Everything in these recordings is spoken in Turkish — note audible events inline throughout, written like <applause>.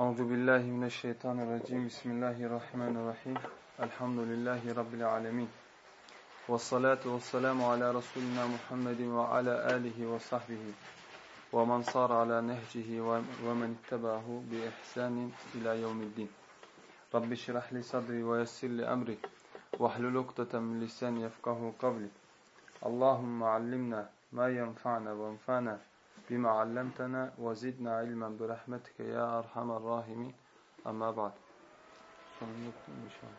أعوذ بالله من الشيطان الرجيم. بسم الله الرحمن الرحيم. الحمد لله رب العالمين. والصلاة والسلام على رسولنا محمد وعلى آله وصحبه ومن صار على نهجه ومن اتبعه بإحسان إلى يوم الدين. رب اشرح لي صدري ويسر لي أمري واحلل عقدة من لساني يفقهوا قولي. اللهم علمنا ما ينفعنا وانفعنا ve zidna ilmen bi rahmetike ya erhamer rahimin. Amma ba'd. Sorun yok mi şu an?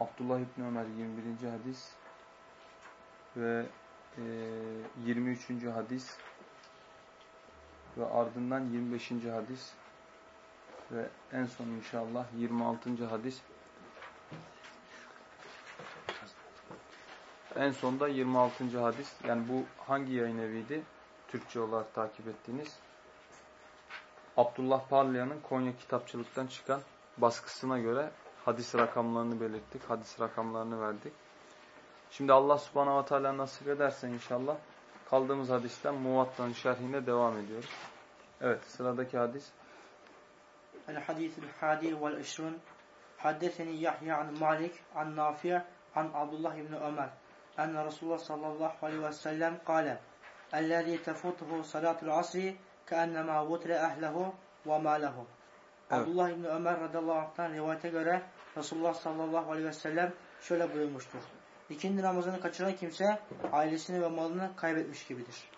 Abdullah İbni Ömer 21. hadis ve e, 23. hadis ve ardından 25. hadis ve en son inşallah 26. hadis En sonda 26. hadis. Yani bu hangi yayın eviydi? Türkçe olarak takip ettiğiniz. Abdullah Parlayan'ın Konya Kitapçılık'tan çıkan baskısına göre hadis rakamlarını belirttik. Hadis rakamlarını verdik. Şimdi Allah subhanahu ve teala nasip ederse inşallah kaldığımız hadisten Muvatta'nın şerhine devam ediyoruz. Evet sıradaki hadis. El hadisül hadi vel işrun Haddeseni Yahya an Malik an Nafi' an Abdullah ibn Ömer enne Resulullah sallallahu aleyhi ve sellem kâle اَلَّذ۪ي تَفُوتُهُ صَلَاتُ الْعَصْرِ كَأَنَّمَا وُتْرَ اَهْلَهُ وَمَالَهُ evet. Abdullah İbni Ömer radıyallahu anh'tan rivayete göre Resulullah sallallahu aleyhi ve sellem şöyle buyurmuştur. İkindi namazını kaçıran kimse ailesini ve malını kaybetmiş gibidir.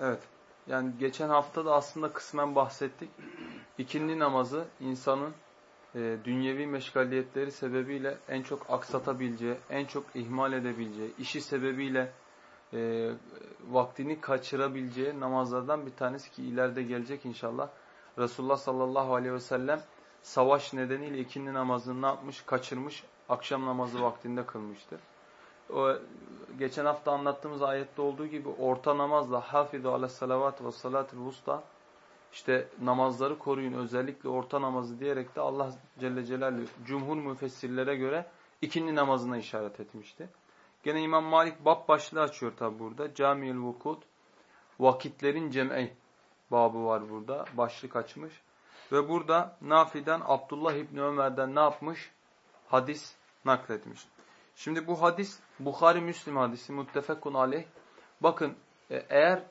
Evet. Yani geçen hafta da aslında kısmen bahsettik. İkindi namazı insanın e, dünyevi meşgaliyetleri sebebiyle en çok aksatabileceği, en çok ihmal edebileceği, işi sebebiyle e, vaktini kaçırabileceği namazlardan bir tanesi ki ileride gelecek inşallah. Resulullah sallallahu aleyhi ve sellem savaş nedeniyle ikindi namazını ne yapmış? Kaçırmış, akşam namazı vaktinde kılmıştır. O, geçen hafta anlattığımız ayette olduğu gibi orta namazla hafizu ala salavat ve salatul vusta işte namazları koruyun özellikle orta namazı diyerek de Allah Celle Celaluhu cumhur müfessirlere göre ikindi namazına işaret etmişti. Gene İmam Malik bab başlığı açıyor tabi burada. Camiül Vukut vakitlerin cem'i babı var burada. Başlık açmış. Ve burada Nafi'den Abdullah İbni Ömer'den ne yapmış? Hadis nakletmiş. Şimdi bu hadis Bukhari Müslim hadisi muttefekun aleyh. Bakın e, eğer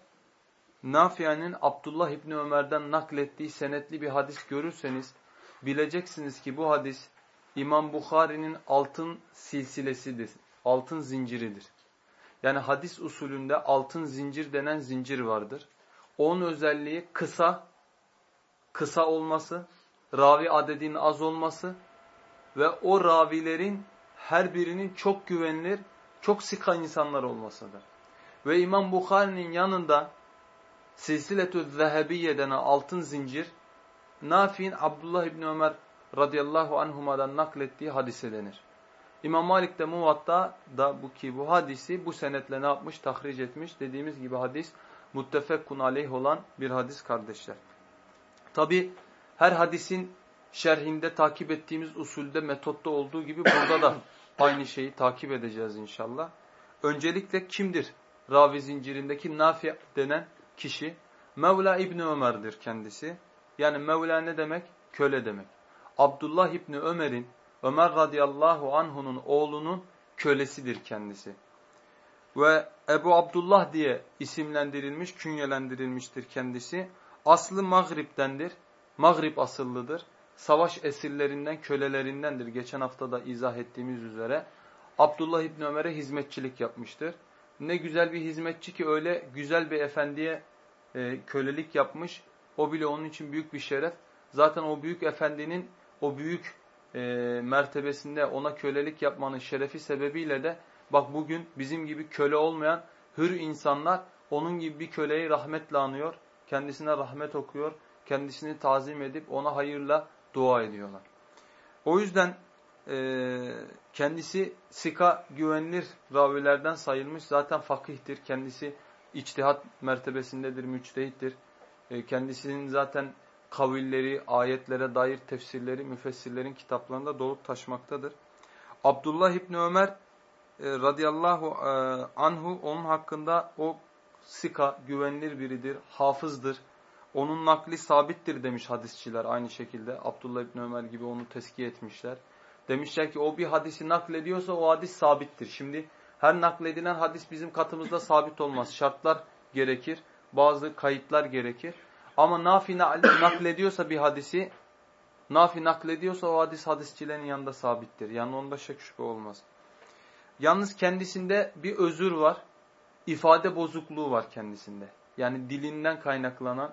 Nafia'nın Abdullah İbni Ömer'den naklettiği senetli bir hadis görürseniz bileceksiniz ki bu hadis İmam Bukhari'nin altın silsilesidir, altın zinciridir. Yani hadis usulünde altın zincir denen zincir vardır. Onun özelliği kısa, kısa olması, ravi adedinin az olması ve o ravilerin her birinin çok güvenilir, çok sıka insanlar olmasıdır. Ve İmam Bukhari'nin yanında Silsiletü Zehebiye denen altın zincir Nafi'in Abdullah İbni Ömer radıyallahu anhuma'dan naklettiği hadise denir. İmam Malik de Muvatta da bu ki bu hadisi bu senetle ne yapmış? Tahric etmiş. Dediğimiz gibi hadis muttefekkun aleyh olan bir hadis kardeşler. Tabi her hadisin şerhinde takip ettiğimiz usulde metotta olduğu gibi burada da <coughs> aynı şeyi takip edeceğiz inşallah. Öncelikle kimdir? Ravi zincirindeki Nafi denen kişi Mevla İbni Ömer'dir kendisi. Yani Mevla ne demek? Köle demek. Abdullah İbni Ömer'in Ömer radıyallahu anhunun oğlunun kölesidir kendisi. Ve Ebu Abdullah diye isimlendirilmiş, künyelendirilmiştir kendisi. Aslı Maghrib'dendir. Maghrib asıllıdır. Savaş esirlerinden, kölelerindendir. Geçen hafta da izah ettiğimiz üzere. Abdullah İbni Ömer'e hizmetçilik yapmıştır. Ne güzel bir hizmetçi ki öyle güzel bir efendiye e, kölelik yapmış. O bile onun için büyük bir şeref. Zaten o büyük efendinin o büyük e, mertebesinde ona kölelik yapmanın şerefi sebebiyle de bak bugün bizim gibi köle olmayan hür insanlar onun gibi bir köleyi rahmetle anıyor. Kendisine rahmet okuyor. Kendisini tazim edip ona hayırla dua ediyorlar. O yüzden e, kendisi sika güvenilir ravilerden sayılmış. Zaten fakihtir. Kendisi içtihat mertebesindedir, müçtehittir. E, kendisinin zaten kavilleri, ayetlere dair tefsirleri müfessirlerin kitaplarında dolup taşmaktadır. Abdullah İbni Ömer e, radıyallahu e, anhu onun hakkında o sika, güvenilir biridir, hafızdır. Onun nakli sabittir demiş hadisçiler aynı şekilde. Abdullah İbni Ömer gibi onu teskiye etmişler. Demişler ki o bir hadisi naklediyorsa o hadis sabittir. Şimdi her nakledilen hadis bizim katımızda sabit olmaz. Şartlar gerekir, bazı kayıtlar gerekir. Ama Nafi <coughs> naklediyorsa bir hadisi, Nafi naklediyorsa o hadis hadisçilerin yanında sabittir. Yani onda şek şüphe olmaz. Yalnız kendisinde bir özür var. ifade bozukluğu var kendisinde. Yani dilinden kaynaklanan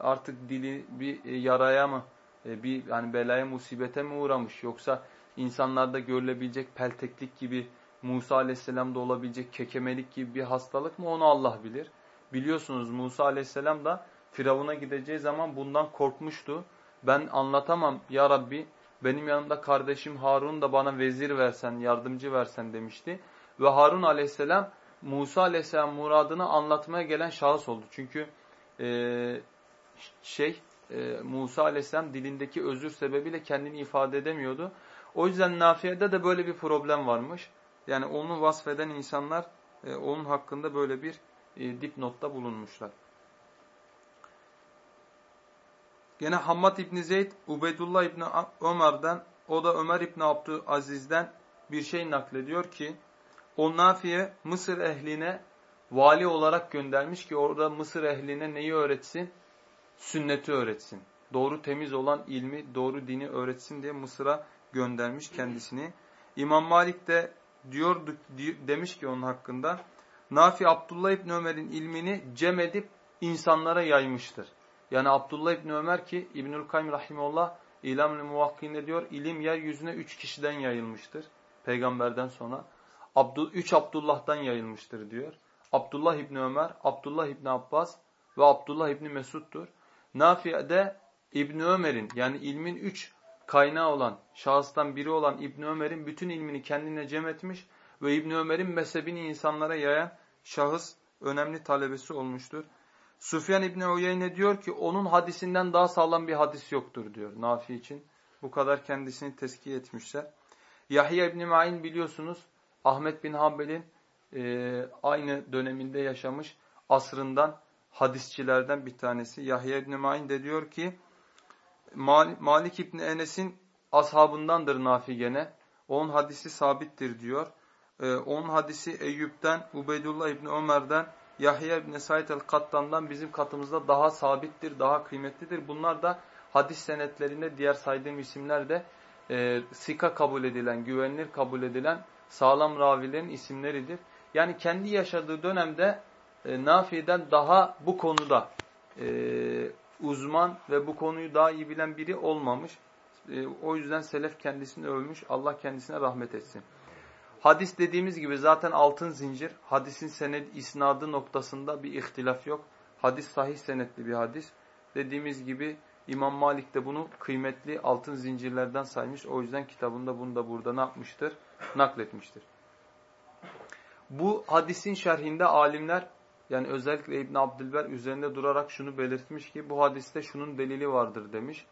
artık dili bir e, yaraya mı, e, bir yani belaya, musibete mi uğramış yoksa insanlarda görülebilecek pelteklik gibi Musa aleyhisselamda olabilecek kekemelik gibi bir hastalık mı onu Allah bilir. Biliyorsunuz Musa aleyhisselam da Firavun'a gideceği zaman bundan korkmuştu. Ben anlatamam ya Rabbi benim yanımda kardeşim Harun da bana vezir versen, yardımcı versen demişti. Ve Harun aleyhisselam Musa aleyhisselam muradını anlatmaya gelen şahıs oldu. Çünkü e, şey e, Musa aleyhisselam dilindeki özür sebebiyle kendini ifade edemiyordu. O yüzden Nafiye'de de böyle bir problem varmış. Yani onu vasfeden insanlar e, onun hakkında böyle bir e, dipnotta bulunmuşlar. Gene Hammad İbni Zeyd, Ubeydullah İbni Ömer'den, o da Ömer İbni Abdülaziz'den bir şey naklediyor ki, o Nafiye Mısır ehline vali olarak göndermiş ki orada Mısır ehline neyi öğretsin? Sünneti öğretsin. Doğru temiz olan ilmi, doğru dini öğretsin diye Mısır'a göndermiş kendisini. İmam Malik de diyor demiş ki onun hakkında Nafi Abdullah İbni Ömer'in ilmini cem edip insanlara yaymıştır. Yani Abdullah İbni Ömer ki İbnül Kayyum Rahimullah İlam-ı Muvakki'nde diyor ilim yeryüzüne üç kişiden yayılmıştır. Peygamberden sonra. Abdul, üç Abdullah'dan yayılmıştır diyor. Abdullah İbni Ömer, Abdullah İbni Abbas ve Abdullah İbni Mesud'dur. Nafi'de İbni Ömer'in yani ilmin üç kaynağı olan, şahıstan biri olan İbni Ömer'in bütün ilmini kendine cem etmiş ve İbni Ömer'in mezhebini insanlara yayan şahıs önemli talebesi olmuştur. Sufyan İbni Uyeyne diyor ki onun hadisinden daha sağlam bir hadis yoktur diyor Nafi için. Bu kadar kendisini tezkiye etmişler. Yahya İbni Ma'in biliyorsunuz Ahmet bin Hanbel'in e, aynı döneminde yaşamış asrından hadisçilerden bir tanesi. Yahya İbni Ma'in de diyor ki Malik İbni Enes'in ashabındandır Nafi gene. Onun hadisi sabittir diyor. Ee, onun hadisi Eyüp'ten, Ubeydullah İbni Ömer'den, Yahya İbni Said el-Kattan'dan bizim katımızda daha sabittir, daha kıymetlidir. Bunlar da hadis senetlerinde diğer saydığım isimler de e, sika kabul edilen, güvenilir kabul edilen sağlam ravilerin isimleridir. Yani kendi yaşadığı dönemde e, Nafi'den daha bu konuda e, uzman ve bu konuyu daha iyi bilen biri olmamış. E, o yüzden selef kendisini övmüş. Allah kendisine rahmet etsin. Hadis dediğimiz gibi zaten altın zincir. Hadisin sened isnadı noktasında bir ihtilaf yok. Hadis sahih senetli bir hadis. Dediğimiz gibi İmam Malik de bunu kıymetli altın zincirlerden saymış. O yüzden kitabında bunu da burada ne yapmıştır? Nakletmiştir. Bu hadisin şerhinde alimler yani özellikle İbn Abdülber üzerinde durarak şunu belirtmiş ki bu hadiste şunun delili vardır demiş.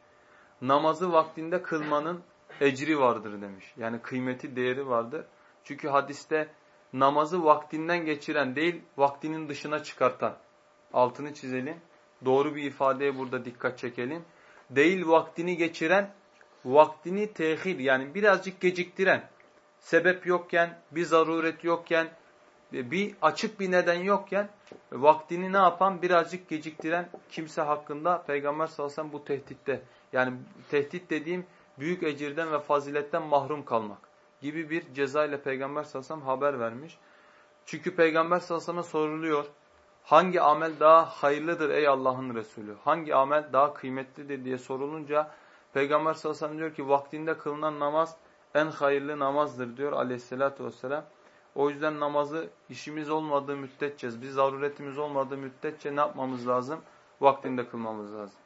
Namazı vaktinde kılmanın ecri vardır demiş. Yani kıymeti, değeri vardır. Çünkü hadiste namazı vaktinden geçiren değil, vaktinin dışına çıkartan. Altını çizelim. Doğru bir ifadeye burada dikkat çekelim. Değil vaktini geçiren, vaktini tehir yani birazcık geciktiren. Sebep yokken, bir zaruret yokken, bir açık bir neden yokken vaktini ne yapan birazcık geciktiren kimse hakkında Peygamber sallallahu bu tehditte yani tehdit dediğim büyük ecirden ve faziletten mahrum kalmak gibi bir ceza ile Peygamber sallallahu haber vermiş. Çünkü Peygamber sallallahu soruluyor. Hangi amel daha hayırlıdır ey Allah'ın Resulü? Hangi amel daha kıymetlidir diye sorulunca Peygamber sallallahu diyor ki vaktinde kılınan namaz en hayırlı namazdır diyor aleyhissalatü vesselam. O yüzden namazı işimiz olmadığı müddetçe, bir zaruretimiz olmadığı müddetçe ne yapmamız lazım? Vaktinde kılmamız lazım.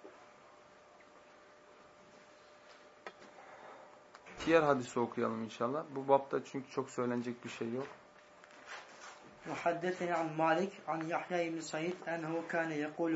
Diğer hadisi okuyalım inşallah. Bu bapta çünkü çok söylenecek bir şey yok. وحدثني عن مالك عن يحيى بن سعيد أنه كان يقول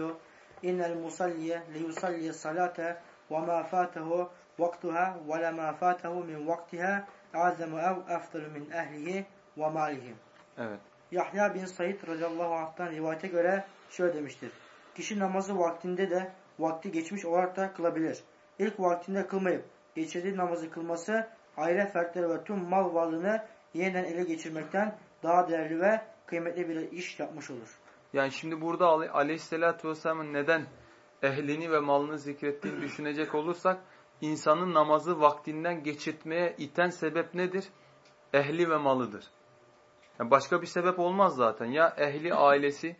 إن المصلي ليصلي الصلاة وما فاته وقتها ولما فاته من وقتها أعظم أو أفضل من أهله ve malihim. Evet. Yahya bin Said radıyallahu anh'tan rivayete göre şöyle demiştir. Kişi namazı vaktinde de vakti geçmiş olarak da kılabilir. İlk vaktinde kılmayıp geçirdiği namazı kılması aile fertleri ve tüm mal varlığını yeniden ele geçirmekten daha değerli ve kıymetli bir iş yapmış olur. Yani şimdi burada Ali aleyhissalatü vesselamın neden ehlini ve malını zikrettiğini <clears throat> düşünecek olursak insanın namazı vaktinden geçirtmeye iten sebep nedir? Ehli ve malıdır. Yani başka bir sebep olmaz zaten. Ya ehli ailesi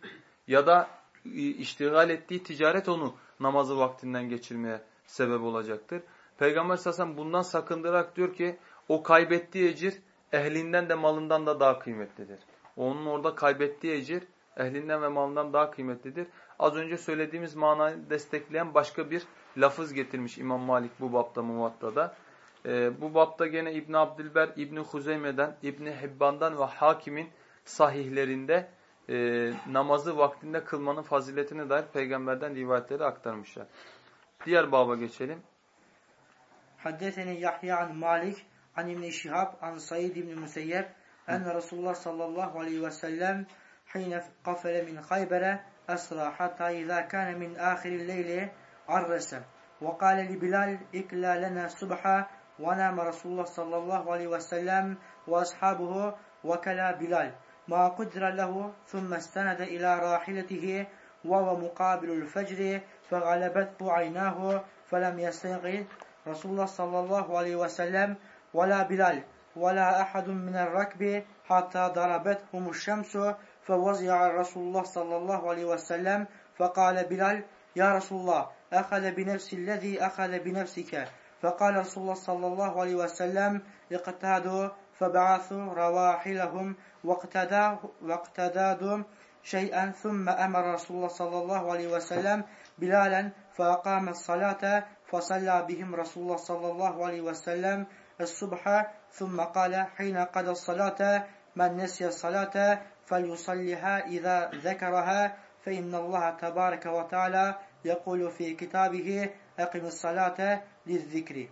ya da iştigal ettiği ticaret onu namazı vaktinden geçirmeye sebep olacaktır. Peygamber sallallahu bundan sakındırarak diyor ki o kaybettiği ecir ehlinden de malından da daha kıymetlidir. Onun orada kaybettiği ecir ehlinden ve malından daha kıymetlidir. Az önce söylediğimiz manayı destekleyen başka bir lafız getirmiş İmam Malik bu bapta muvattada. E, bu bapta gene İbn Abdilber, İbn Huzeyme'den, İbn Hibban'dan ve Hakim'in sahihlerinde e, namazı vaktinde kılmanın faziletine dair peygamberden rivayetleri aktarmışlar. Diğer baba geçelim. Haddeseni Yahya an Malik an İbn Şihab an Said İbn Museyyeb enne Resulullah sallallahu aleyhi ve sellem hine kafele min Haybere esra hatta izâ kâne min âhiril leyle arrese ve kâle li Bilal ikla lena subha ونام رسول الله صلى الله عليه وسلم وأصحابه وكلا بلال. ما قدر له ثم استند إلى راحلته وهو مقابل الفجر فغلبته عيناه فلم يستيقظ رسول الله صلى الله عليه وسلم ولا بلال ولا أحد من الركب حتى ضربتهم الشمس فوزع رسول الله صلى الله عليه وسلم فقال بلال يا رسول الله أخذ بنفس الذي أخذ بنفسك؟ فقال رسول الله صلى الله عليه وسلم اقتادوا فبعثوا رواحلهم واقتدادوا شيئا ثم أمر رسول الله صلى الله عليه وسلم بلالا فأقام الصلاة فصلى بهم رسول الله صلى الله عليه وسلم الصبح ثم قال حين قضى الصلاة من نسي الصلاة فليصلها إذا ذكرها فإن الله تبارك وتعالى يقول في كتابه أقم الصلاة lizzikri.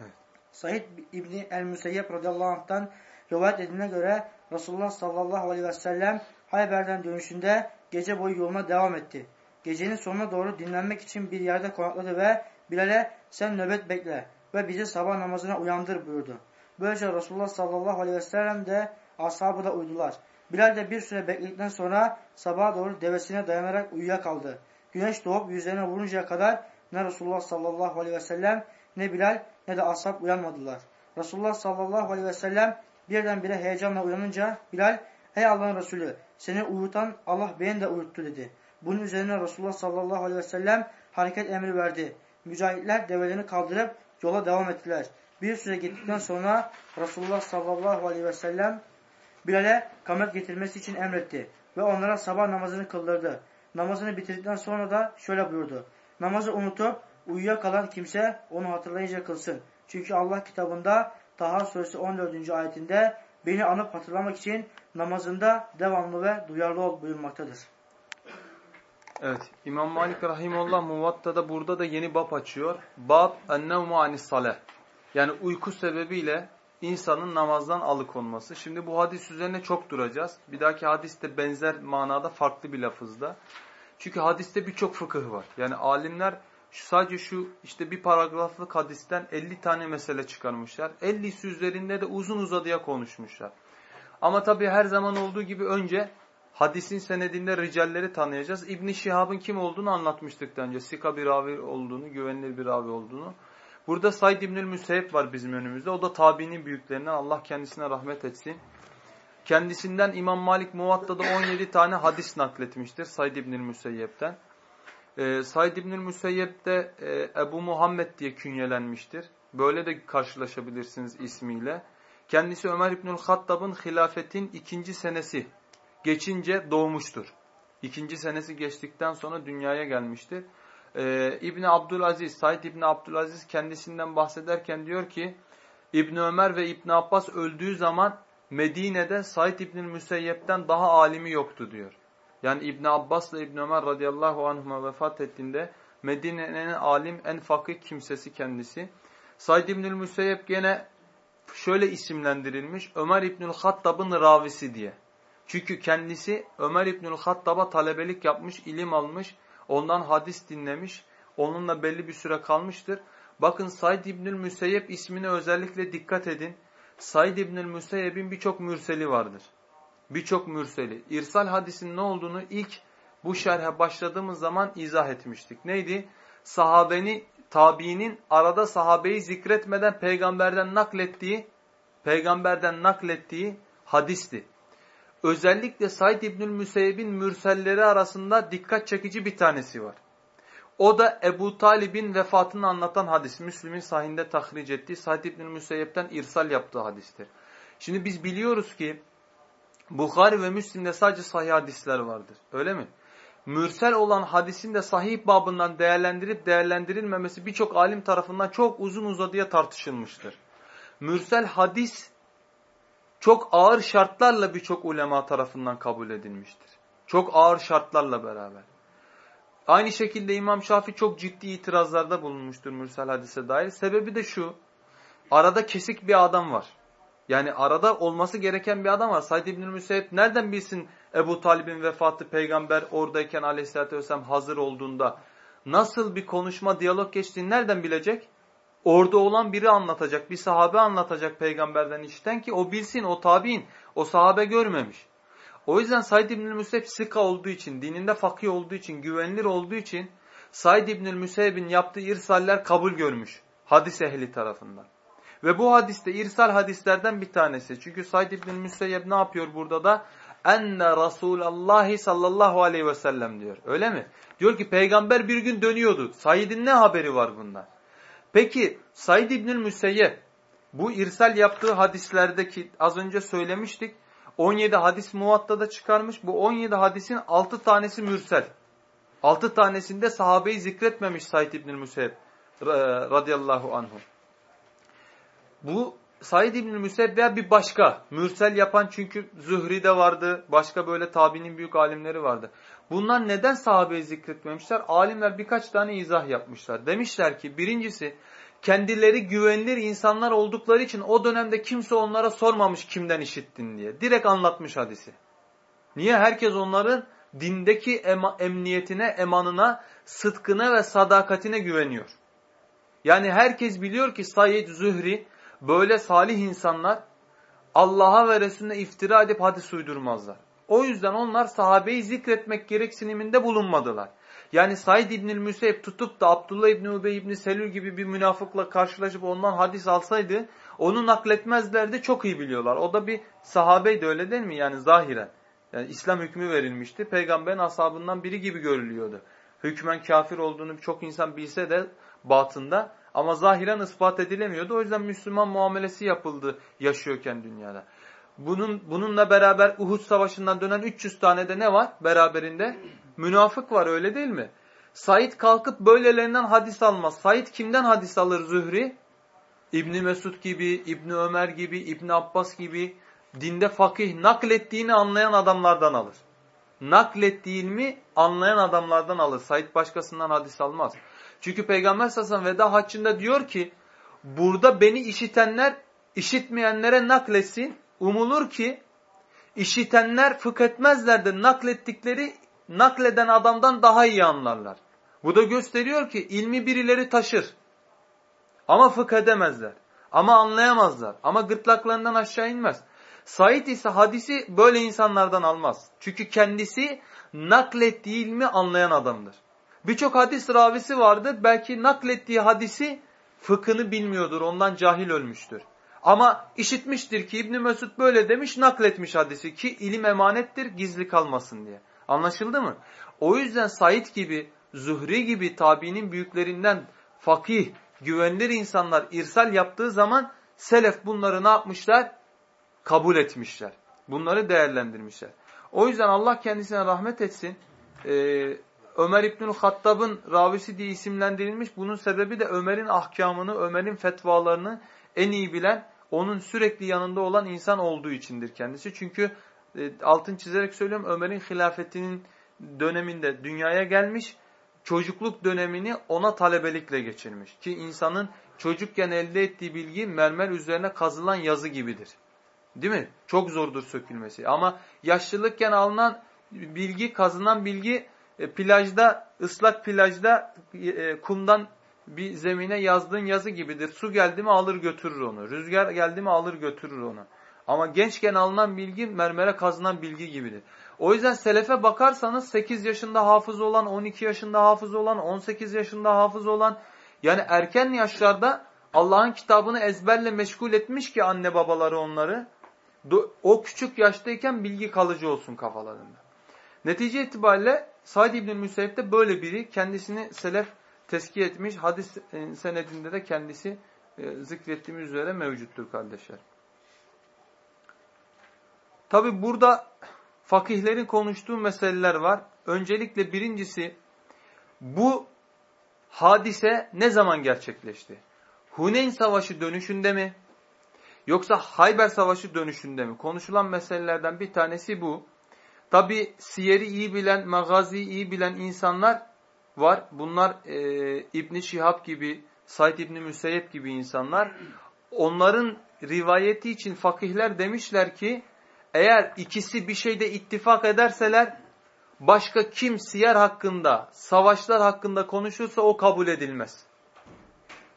Evet. Sahih İbni el-Müseyyep radıyallahu anh'tan rivayet edilene göre Resulullah sallallahu aleyhi ve sellem Hayber'den dönüşünde gece boyu yoluna devam etti. Gecenin sonuna doğru dinlenmek için bir yerde konakladı ve Bilal'e sen nöbet bekle ve bizi sabah namazına uyandır buyurdu. Böylece Resulullah sallallahu aleyhi ve sellem de ashabı da uydular. Bilal de bir süre bekledikten sonra sabaha doğru devesine dayanarak uyuyakaldı. Güneş doğup yüzlerine vuruncaya kadar ne Resulullah sallallahu aleyhi ve sellem ne Bilal ne de ashab uyanmadılar. Resulullah sallallahu aleyhi ve sellem birdenbire heyecanla uyanınca Bilal ey Allah'ın Resulü seni uyutan Allah beni de uyuttu dedi. Bunun üzerine Resulullah sallallahu aleyhi ve sellem hareket emri verdi. Mücahitler develerini kaldırıp yola devam ettiler. Bir süre gittikten sonra Resulullah sallallahu aleyhi ve sellem Bilal'e kamet getirmesi için emretti ve onlara sabah namazını kıldırdı. Namazını bitirdikten sonra da şöyle buyurdu. Namazı unutup uyuyakalan kimse onu hatırlayınca kılsın. Çünkü Allah kitabında Taha suresi 14. ayetinde beni anıp hatırlamak için namazında devamlı ve duyarlı ol buyurmaktadır. Evet. İmam Malik Rahimullah Muvatta'da burada da yeni bab açıyor. Bab ennevmu anis saleh. Yani uyku sebebiyle insanın namazdan alıkonması. Şimdi bu hadis üzerine çok duracağız. Bir dahaki hadiste benzer manada farklı bir lafızda. Çünkü hadiste birçok fıkıh var. Yani alimler sadece şu işte bir paragraflık hadisten 50 tane mesele çıkarmışlar. 50'si üzerinde de uzun uzadıya konuşmuşlar. Ama tabii her zaman olduğu gibi önce hadisin senedinde ricalleri tanıyacağız. İbn Şihab'ın kim olduğunu anlatmıştık daha önce. Sika bir ravi olduğunu, güvenilir bir ravi olduğunu. Burada Said İbnül Müseyyep var bizim önümüzde. O da tabiinin büyüklerinden. Allah kendisine rahmet etsin. Kendisinden İmam Malik Muvatta'da 17 tane hadis nakletmiştir Said İbnül Müseyyep'ten. Ee, Said İbnül Müseyyep de e, Ebu Muhammed diye künyelenmiştir. Böyle de karşılaşabilirsiniz ismiyle. Kendisi Ömer İbnül Hattab'ın hilafetin ikinci senesi geçince doğmuştur. İkinci senesi geçtikten sonra dünyaya gelmiştir. Ee, İbni Abdülaziz, Said İbni Abdülaziz kendisinden bahsederken diyor ki İbni Ömer ve İbni Abbas öldüğü zaman Medine'de Said İbni Müseyyep'ten daha alimi yoktu diyor. Yani İbn Abbas ile İbn Ömer radıyallahu anhuma vefat ettiğinde Medine'nin alim en fakih kimsesi kendisi. Said İbnül Müseyyep gene şöyle isimlendirilmiş. Ömer İbnül Hattab'ın ravisi diye. Çünkü kendisi Ömer İbnül Hattab'a talebelik yapmış, ilim almış, ondan hadis dinlemiş, onunla belli bir süre kalmıştır. Bakın Said İbnül Müseyyep ismine özellikle dikkat edin. Said İbnül Müseyyep'in birçok mürseli vardır. Birçok mürseli. İrsal hadisin ne olduğunu ilk bu şerhe başladığımız zaman izah etmiştik. Neydi? Sahabeni, tabiinin arada sahabeyi zikretmeden peygamberden naklettiği, peygamberden naklettiği hadisti. Özellikle Said İbnül Müseyyeb'in mürselleri arasında dikkat çekici bir tanesi var. O da Ebu Talib'in vefatını anlatan hadis. Müslim'in sahinde tahric ettiği Said İbnül Müseyyep'ten irsal yaptığı hadistir. Şimdi biz biliyoruz ki Bukhari ve Müslim'de sadece sahih hadisler vardır. Öyle mi? Mürsel olan hadisin de sahih babından değerlendirip değerlendirilmemesi birçok alim tarafından çok uzun uzadıya tartışılmıştır. Mürsel hadis çok ağır şartlarla birçok ulema tarafından kabul edilmiştir. Çok ağır şartlarla beraber. Aynı şekilde İmam Şafi çok ciddi itirazlarda bulunmuştur mürsel hadise dair. Sebebi de şu, arada kesik bir adam var. Yani arada olması gereken bir adam var. Said İbnül Müseyyep nereden bilsin Ebu Talib'in vefatı peygamber oradayken aleyhissalatü vesselam hazır olduğunda nasıl bir konuşma, diyalog geçtiğini nereden bilecek? Orada olan biri anlatacak, bir sahabe anlatacak peygamberden işten ki o bilsin, o tabi'in, o sahabe görmemiş. O yüzden Said İbnül Müseyyep sıka olduğu için, dininde fakih olduğu için, güvenilir olduğu için Said İbnül Müseyyep'in yaptığı irsaller kabul görmüş hadis ehli tarafından. Ve bu hadiste irsal hadislerden bir tanesi. Çünkü Said İbnül Müseyyep ne yapıyor burada da? Enne Resulallah sallallahu aleyhi ve sellem diyor. Öyle mi? Diyor ki peygamber bir gün dönüyordu. Said'in ne haberi var bundan? Peki Said İbnül Müseyyep bu irsal yaptığı hadislerdeki az önce söylemiştik 17 hadis muvattada çıkarmış. Bu 17 hadisin 6 tanesi mürsel. 6 tanesinde sahabeyi zikretmemiş Said İbnül Müseyyep radıyallahu anhu. Bu Said İbnül veya bir başka mürsel yapan çünkü Zühri'de vardı. Başka böyle tabinin büyük alimleri vardı. Bunlar neden sahabeyi zikretmemişler? Alimler birkaç tane izah yapmışlar. Demişler ki birincisi kendileri güvenilir insanlar oldukları için o dönemde kimse onlara sormamış kimden işittin diye. Direkt anlatmış hadisi. Niye? Herkes onların dindeki ema, emniyetine, emanına, sıdkına ve sadakatine güveniyor. Yani herkes biliyor ki Said Zühri böyle salih insanlar Allah'a ve Resulüne iftira edip hadis uydurmazlar. O yüzden onlar sahabeyi zikretmek gereksiniminde bulunmadılar. Yani Said İbnül Müseyyep tutup da Abdullah İbni Ubey İbni Selül gibi bir münafıkla karşılaşıp ondan hadis alsaydı onu nakletmezlerdi çok iyi biliyorlar. O da bir sahabeydi öyle değil mi? Yani zahiren. Yani İslam hükmü verilmişti. Peygamberin ashabından biri gibi görülüyordu. Hükmen kafir olduğunu çok insan bilse de batında ama zahiren ispat edilemiyordu. O yüzden Müslüman muamelesi yapıldı yaşıyorken dünyada. Bunun bununla beraber Uhud Savaşı'ndan dönen 300 tane de ne var beraberinde? Münafık var öyle değil mi? Said kalkıp böylelerinden hadis almaz. Said kimden hadis alır Zühri? İbni Mesud gibi, İbni Ömer gibi, İbni Abbas gibi dinde fakih naklettiğini anlayan adamlardan alır. Naklettiğini mi anlayan adamlardan alır. Said başkasından hadis almaz. Çünkü Peygamber sallallahu veda haccında diyor ki burada beni işitenler işitmeyenlere nakletsin. Umulur ki işitenler fıkh de naklettikleri nakleden adamdan daha iyi anlarlar. Bu da gösteriyor ki ilmi birileri taşır. Ama fıkh edemezler. Ama anlayamazlar. Ama gırtlaklarından aşağı inmez. Said ise hadisi böyle insanlardan almaz. Çünkü kendisi naklettiği ilmi anlayan adamdır. Birçok hadis ravisi vardır. Belki naklettiği hadisi fıkhını bilmiyordur. Ondan cahil ölmüştür. Ama işitmiştir ki İbni Mesud böyle demiş nakletmiş hadisi ki ilim emanettir gizli kalmasın diye. Anlaşıldı mı? O yüzden Said gibi, Zuhri gibi tabiinin büyüklerinden fakih, güvenilir insanlar irsal yaptığı zaman selef bunları ne yapmışlar? Kabul etmişler. Bunları değerlendirmişler. O yüzden Allah kendisine rahmet etsin. Ee, Ömer İbnül Hattab'ın ravisi diye isimlendirilmiş. Bunun sebebi de Ömer'in ahkamını, Ömer'in fetvalarını en iyi bilen, onun sürekli yanında olan insan olduğu içindir kendisi. Çünkü altın çizerek söylüyorum Ömer'in hilafetinin döneminde dünyaya gelmiş, çocukluk dönemini ona talebelikle geçirmiş. Ki insanın çocukken elde ettiği bilgi mermer üzerine kazılan yazı gibidir. Değil mi? Çok zordur sökülmesi. Ama yaşlılıkken alınan bilgi, kazınan bilgi e, plajda, ıslak plajda e, kumdan bir zemine yazdığın yazı gibidir. Su geldi mi alır götürür onu. Rüzgar geldi mi alır götürür onu. Ama gençken alınan bilgi mermere kazınan bilgi gibidir. O yüzden selefe bakarsanız 8 yaşında hafız olan, 12 yaşında hafız olan, 18 yaşında hafız olan yani erken yaşlarda Allah'ın kitabını ezberle meşgul etmiş ki anne babaları onları. O küçük yaştayken bilgi kalıcı olsun kafalarında. Netice itibariyle Said İbni de böyle biri. Kendisini selef tezkiye etmiş. Hadis e, senedinde de kendisi e, zikrettiğimiz üzere mevcuttur kardeşler. Tabi burada fakihlerin konuştuğu meseleler var. Öncelikle birincisi bu hadise ne zaman gerçekleşti? Huneyn Savaşı dönüşünde mi? Yoksa Hayber Savaşı dönüşünde mi? Konuşulan meselelerden bir tanesi bu. Tabi siyeri iyi bilen, magaziyi iyi bilen insanlar var. Bunlar e, İbni Şihab gibi, Said İbni Müseyyep gibi insanlar. Onların rivayeti için fakihler demişler ki eğer ikisi bir şeyde ittifak ederseler başka kim siyer hakkında, savaşlar hakkında konuşursa o kabul edilmez.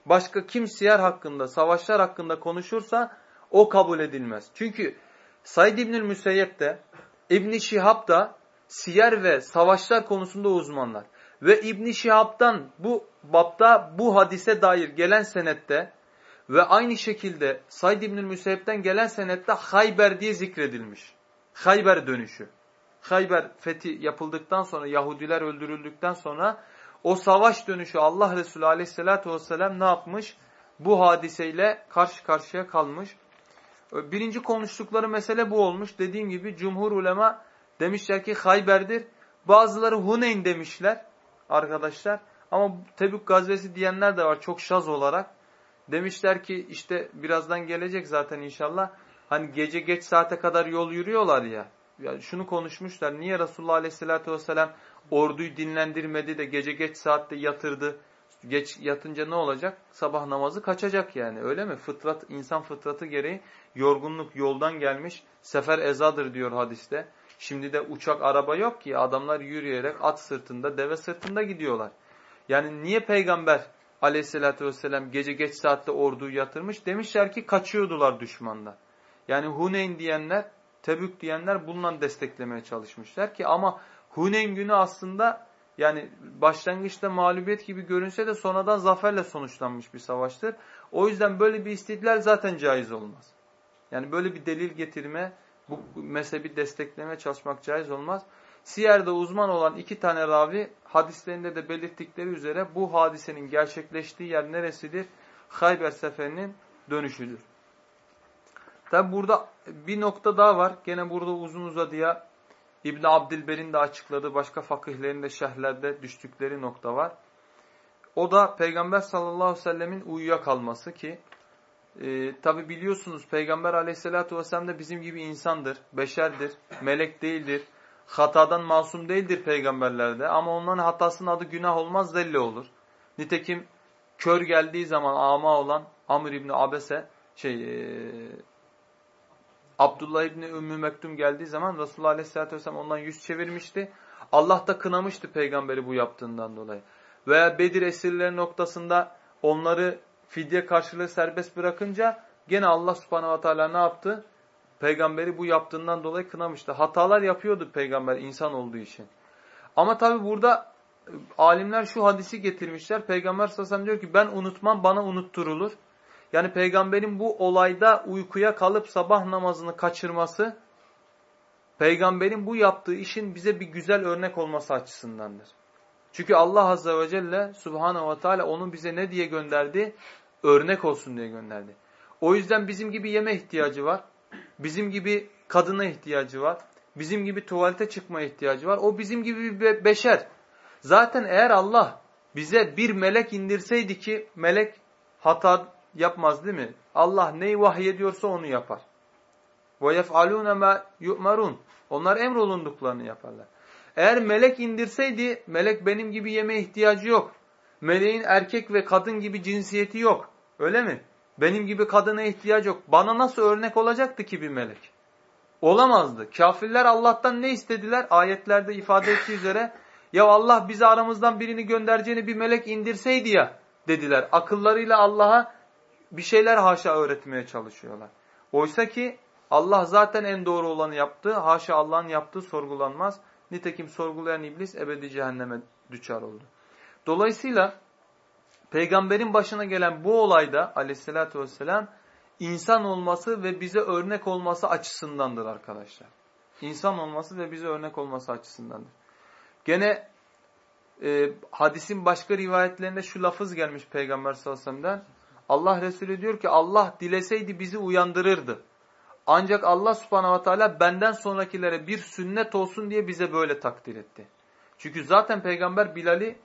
Başka kim siyer hakkında, savaşlar hakkında konuşursa o kabul edilmez. Çünkü Said İbnül Müseyyep de İbn Şihab da siyer ve savaşlar konusunda uzmanlar. Ve İbn Şihab'dan bu bapta bu hadise dair gelen senette ve aynı şekilde Said İbnül Müseyyep'ten gelen senette Hayber diye zikredilmiş. Hayber dönüşü. Hayber fethi yapıldıktan sonra Yahudiler öldürüldükten sonra o savaş dönüşü Allah Resulü aleyhissalatü vesselam ne yapmış? Bu hadiseyle karşı karşıya kalmış. Birinci konuştukları mesele bu olmuş. Dediğim gibi cumhur ulema demişler ki Hayber'dir. Bazıları Huneyn demişler arkadaşlar. Ama Tebük gazvesi diyenler de var çok şaz olarak. Demişler ki işte birazdan gelecek zaten inşallah. Hani gece geç saate kadar yol yürüyorlar ya. Yani şunu konuşmuşlar. Niye Resulullah Aleyhisselatü Vesselam orduyu dinlendirmedi de gece geç saatte yatırdı? Geç yatınca ne olacak? Sabah namazı kaçacak yani öyle mi? Fıtrat, insan fıtratı gereği yorgunluk yoldan gelmiş. Sefer ezadır diyor hadiste. Şimdi de uçak araba yok ki adamlar yürüyerek at sırtında deve sırtında gidiyorlar. Yani niye peygamber aleyhissalatü vesselam gece geç saatte orduyu yatırmış? Demişler ki kaçıyordular düşmandan. Yani Huneyn diyenler, Tebük diyenler bundan desteklemeye çalışmışlar ki ama Huneyn günü aslında yani başlangıçta mağlubiyet gibi görünse de sonradan zaferle sonuçlanmış bir savaştır. O yüzden böyle bir istidlal zaten caiz olmaz. Yani böyle bir delil getirme, bu mezhebi destekleme çalışmak caiz olmaz. Siyer'de uzman olan iki tane ravi hadislerinde de belirttikleri üzere bu hadisenin gerçekleştiği yer neresidir? Hayber seferinin dönüşüdür. Tabi burada bir nokta daha var. Gene burada uzun uzadıya İbn Abdilber'in de açıkladığı başka fakihlerin de şerhlerde düştükleri nokta var. O da Peygamber sallallahu aleyhi ve sellemin uyuyakalması ki e, tabi biliyorsunuz Peygamber aleyhissalatü vesselam da bizim gibi insandır, beşerdir, melek değildir. Hatadan masum değildir peygamberlerde ama onların hatasının adı günah olmaz zelli olur. Nitekim kör geldiği zaman ama olan Amr İbni Abese şey e, Abdullah İbni Ümmü Mektum geldiği zaman Resulullah Aleyhisselatü Vesselam ondan yüz çevirmişti. Allah da kınamıştı peygamberi bu yaptığından dolayı. Veya Bedir esirleri noktasında onları fidye karşılığı serbest bırakınca gene Allah subhanahu wa ta'ala ne yaptı? Peygamberi bu yaptığından dolayı kınamıştı. Hatalar yapıyordu peygamber insan olduğu için. Ama tabi burada e, alimler şu hadisi getirmişler. Peygamber sallallahu diyor ki ben unutmam bana unutturulur. Yani peygamberin bu olayda uykuya kalıp sabah namazını kaçırması peygamberin bu yaptığı işin bize bir güzel örnek olması açısındandır. Çünkü Allah azze ve celle subhanahu ve teala onu bize ne diye gönderdi? Örnek olsun diye gönderdi. O yüzden bizim gibi yeme ihtiyacı var. Bizim gibi kadına ihtiyacı var. Bizim gibi tuvalete çıkma ihtiyacı var. O bizim gibi bir beşer. Zaten eğer Allah bize bir melek indirseydi ki melek hata yapmaz değil mi? Allah neyi vahyediyorsa onu yapar. وَيَفْعَلُونَ مَا يُؤْمَرُونَ Onlar emrolunduklarını yaparlar. Eğer melek indirseydi, melek benim gibi yeme ihtiyacı yok. Meleğin erkek ve kadın gibi cinsiyeti yok. Öyle mi? Benim gibi kadına ihtiyaç yok. Bana nasıl örnek olacaktı ki bir melek? Olamazdı. Kafirler Allah'tan ne istediler? Ayetlerde ifade ettiği üzere ya Allah bize aramızdan birini göndereceğini bir melek indirseydi ya dediler. Akıllarıyla Allah'a bir şeyler haşa öğretmeye çalışıyorlar. Oysa ki Allah zaten en doğru olanı yaptı. Haşa Allah'ın yaptığı sorgulanmaz. Nitekim sorgulayan iblis ebedi cehenneme düçar oldu. Dolayısıyla peygamberin başına gelen bu olayda aleyhissalatü vesselam insan olması ve bize örnek olması açısındandır arkadaşlar. İnsan olması ve bize örnek olması açısındandır. Gene e, hadisin başka rivayetlerinde şu lafız gelmiş Peygamber sallallahu aleyhi ve sellem'den. Allah Resulü diyor ki Allah dileseydi bizi uyandırırdı. Ancak Allah subhanahu ve teala benden sonrakilere bir sünnet olsun diye bize böyle takdir etti. Çünkü zaten peygamber Bilal'i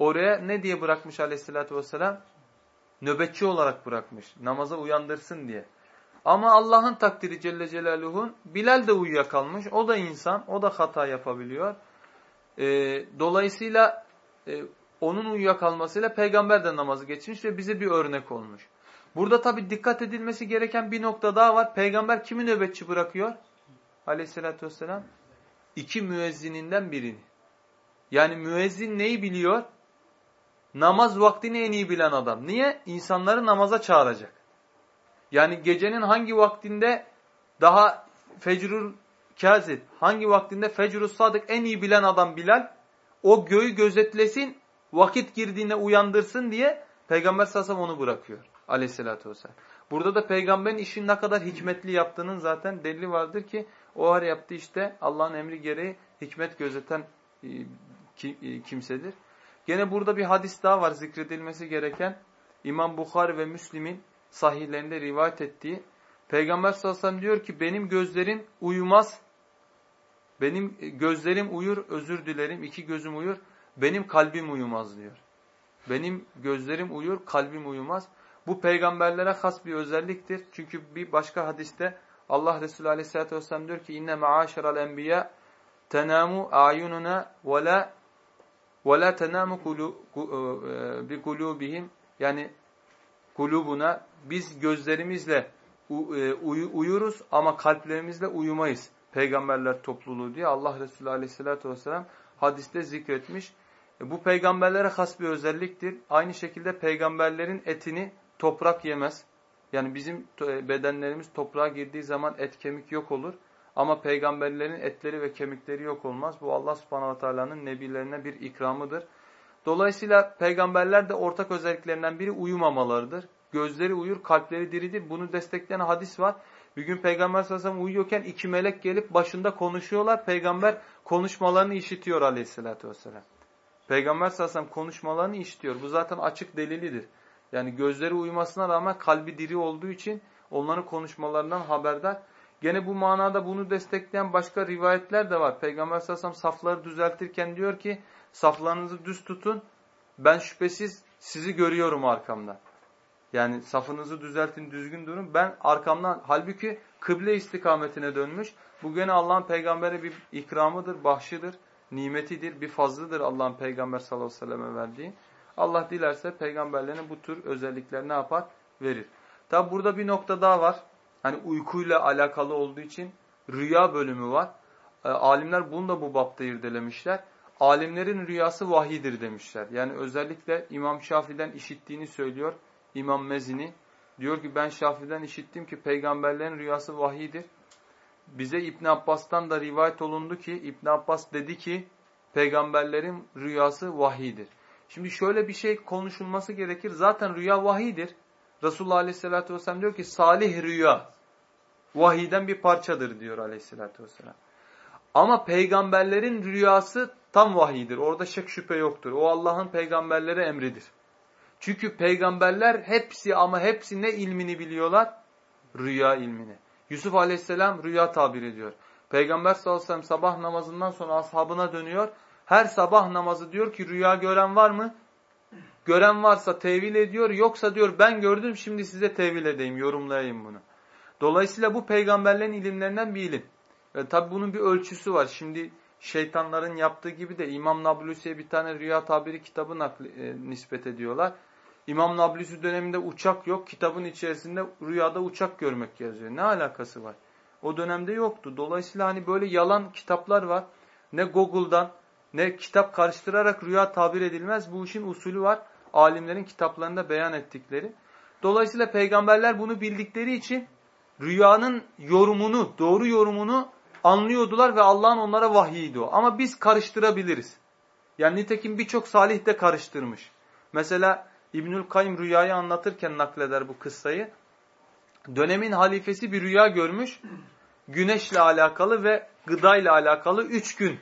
oraya ne diye bırakmış aleyhissalatü vesselam? Nöbetçi olarak bırakmış. Namaza uyandırsın diye. Ama Allah'ın takdiri Celle Celaluhu'nun Bilal de uyuyakalmış. O da insan. O da hata yapabiliyor. E, dolayısıyla e, onun uyuyakalmasıyla peygamber de namazı geçmiş ve bize bir örnek olmuş. Burada tabi dikkat edilmesi gereken bir nokta daha var. Peygamber kimi nöbetçi bırakıyor? Aleyhissalatü vesselam. İki müezzininden birini. Yani müezzin neyi biliyor? Namaz vaktini en iyi bilen adam. Niye? İnsanları namaza çağıracak. Yani gecenin hangi vaktinde daha fecrul kazib, hangi vaktinde fecrus sadık en iyi bilen adam Bilal, o göğü gözetlesin, vakit girdiğine uyandırsın diye Peygamber sasam onu bırakıyor aleyhissalatü vesselam. Burada da peygamberin işin ne kadar hikmetli yaptığının zaten delili vardır ki o her yaptığı işte Allah'ın emri gereği hikmet gözeten e, e, kimsedir. Gene burada bir hadis daha var zikredilmesi gereken. İmam Bukhari ve Müslim'in sahihlerinde rivayet ettiği. Peygamber sallallahu aleyhi ve sellem diyor ki benim gözlerim uyumaz. Benim gözlerim uyur özür dilerim. iki gözüm uyur. Benim kalbim uyumaz diyor. Benim gözlerim uyur kalbim uyumaz. Bu peygamberlere has bir özelliktir. Çünkü bir başka hadiste Allah Resulü Aleyhisselatü Vesselam diyor ki inne ma'aşeral enbiya tenamu ayununa ve la e, bi kulubihim yani kulubuna biz gözlerimizle e, uyuruz ama kalplerimizle uyumayız. Peygamberler topluluğu diye Allah Resulü Aleyhisselatü Vesselam hadiste zikretmiş. E, bu peygamberlere has bir özelliktir. Aynı şekilde peygamberlerin etini toprak yemez. Yani bizim bedenlerimiz toprağa girdiği zaman et kemik yok olur. Ama peygamberlerin etleri ve kemikleri yok olmaz. Bu Allah subhanahu teala'nın nebilerine bir ikramıdır. Dolayısıyla peygamberler de ortak özelliklerinden biri uyumamalarıdır. Gözleri uyur, kalpleri diridir. Bunu destekleyen hadis var. Bir gün Peygamber sallallahu aleyhi ve sellem uyuyorken iki melek gelip başında konuşuyorlar. Peygamber konuşmalarını işitiyor aleyhissalatü vesselam. Peygamber sallallahu aleyhi ve sellem konuşmalarını işitiyor. Bu zaten açık delilidir. Yani gözleri uyumasına rağmen kalbi diri olduğu için onların konuşmalarından haberdar. Gene bu manada bunu destekleyen başka rivayetler de var. Peygamber sallallahu aleyhi ve sellem safları düzeltirken diyor ki saflarınızı düz tutun. Ben şüphesiz sizi görüyorum arkamda. Yani safınızı düzeltin, düzgün durun. Ben arkamdan, halbuki kıble istikametine dönmüş. Bu gene Allah'ın peygambere bir ikramıdır, bahşidir, nimetidir, bir fazlıdır Allah'ın peygamber sallallahu aleyhi ve selleme verdiği. Allah dilerse peygamberlerine bu tür özellikler ne yapar? Verir. Tabi burada bir nokta daha var. Hani uykuyla alakalı olduğu için rüya bölümü var. E, alimler bunu da bu bapta irdelemişler. Alimlerin rüyası vahidir demişler. Yani özellikle İmam Şafii'den işittiğini söylüyor İmam Mezini. Diyor ki ben Şafii'den işittim ki peygamberlerin rüyası vahidir. Bize İbn Abbas'tan da rivayet olundu ki İbn Abbas dedi ki peygamberlerin rüyası vahidir. Şimdi şöyle bir şey konuşulması gerekir. Zaten rüya vahidir. Resulullah Aleyhisselatü Vesselam diyor ki salih rüya vahiden bir parçadır diyor Aleyhisselatü Vesselam. Ama peygamberlerin rüyası tam vahidir. Orada şek şüphe yoktur. O Allah'ın peygamberlere emridir. Çünkü peygamberler hepsi ama hepsi ne ilmini biliyorlar? Rüya ilmini. Yusuf Aleyhisselam rüya tabir ediyor. Peygamber sallallahu aleyhi ve sellem sabah namazından sonra ashabına dönüyor. Her sabah namazı diyor ki rüya gören var mı? Gören varsa tevil ediyor. Yoksa diyor ben gördüm şimdi size tevil edeyim, yorumlayayım bunu. Dolayısıyla bu peygamberlerin ilimlerinden bir ilim. E, Tabi bunun bir ölçüsü var. Şimdi şeytanların yaptığı gibi de İmam Nablusi'ye bir tane rüya tabiri kitabı nakli, e, nispet ediyorlar. İmam Nablüsü döneminde uçak yok. Kitabın içerisinde rüyada uçak görmek yazıyor. Ne alakası var? O dönemde yoktu. Dolayısıyla hani böyle yalan kitaplar var. Ne Google'dan ne kitap karıştırarak rüya tabir edilmez. Bu işin usulü var. Alimlerin kitaplarında beyan ettikleri. Dolayısıyla peygamberler bunu bildikleri için rüyanın yorumunu, doğru yorumunu anlıyordular ve Allah'ın onlara vahyiydi o. Ama biz karıştırabiliriz. Yani nitekim birçok salih de karıştırmış. Mesela İbnül Kayyum rüyayı anlatırken nakleder bu kıssayı. Dönemin halifesi bir rüya görmüş. Güneşle alakalı ve gıdayla alakalı üç gün.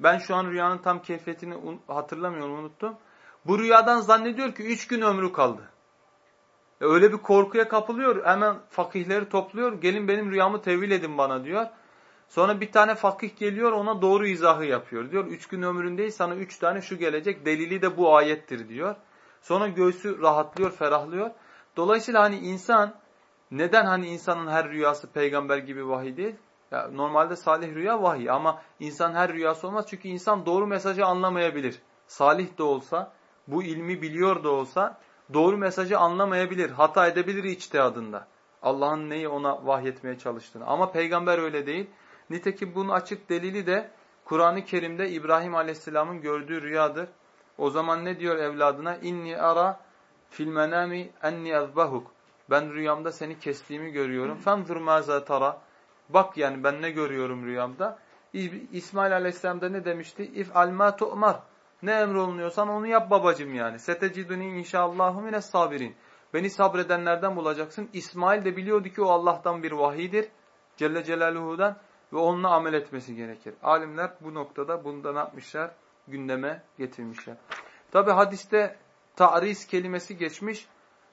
Ben şu an rüyanın tam keyfiyetini hatırlamıyorum, unuttum. Bu rüyadan zannediyor ki üç gün ömrü kaldı. E öyle bir korkuya kapılıyor. Hemen fakihleri topluyor. Gelin benim rüyamı tevil edin bana diyor. Sonra bir tane fakih geliyor ona doğru izahı yapıyor. Diyor üç gün ömründeyiz sana üç tane şu gelecek. Delili de bu ayettir diyor. Sonra göğsü rahatlıyor, ferahlıyor. Dolayısıyla hani insan neden hani insanın her rüyası peygamber gibi vahiy değil? Ya normalde salih rüya vahiy ama insan her rüyası olmaz. Çünkü insan doğru mesajı anlamayabilir. Salih de olsa, bu ilmi biliyor da olsa doğru mesajı anlamayabilir. Hata edebilir içtihadında. Allah'ın neyi ona vahyetmeye çalıştığını. Ama peygamber öyle değil. Nitekim bunun açık delili de Kur'an-ı Kerim'de İbrahim Aleyhisselam'ın gördüğü rüyadır. O zaman ne diyor evladına? İnni ara fil menami enni ezbahuk. Ben rüyamda seni kestiğimi görüyorum. Fenzur maza tara. Bak yani ben ne görüyorum rüyamda. İsmail Aleyhisselam da ne demişti? İf alma tu'mar. Ne emrolunuyorsan onu yap babacım yani. Seteciduni inşaallahu mine sabirin. Beni sabredenlerden bulacaksın. İsmail de biliyordu ki o Allah'tan bir vahidir. Celle Celaluhu'dan ve onunla amel etmesi gerekir. Alimler bu noktada bunda ne yapmışlar? Gündeme getirmişler. Tabi hadiste ta'riz kelimesi geçmiş.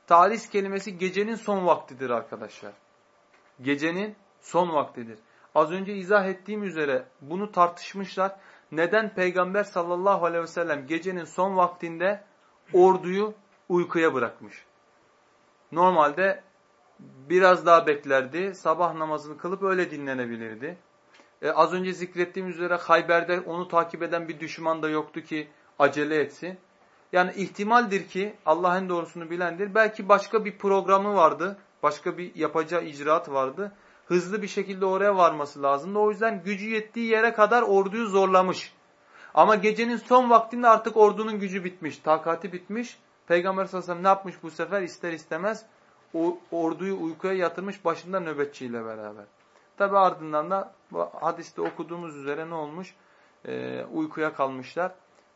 Ta'riz kelimesi gecenin son vaktidir arkadaşlar. Gecenin son vaktidir. Az önce izah ettiğim üzere bunu tartışmışlar. Neden Peygamber sallallahu aleyhi ve sellem gecenin son vaktinde orduyu uykuya bırakmış? Normalde biraz daha beklerdi. Sabah namazını kılıp öyle dinlenebilirdi. E, az önce zikrettiğim üzere Hayber'de onu takip eden bir düşman da yoktu ki acele etsin. Yani ihtimaldir ki Allah en doğrusunu bilendir. Belki başka bir programı vardı. Başka bir yapacağı icraat vardı. Hızlı bir şekilde oraya varması lazımdı. O yüzden gücü yettiği yere kadar orduyu zorlamış. Ama gecenin son vaktinde artık ordunun gücü bitmiş. Takati bitmiş. Peygamber sallallahu aleyhi ve sellem ne yapmış bu sefer? ister istemez o orduyu uykuya yatırmış başında nöbetçiyle beraber. Tabi ardından da hadiste okuduğumuz üzere ne olmuş? Ee, uykuya kalmışlar.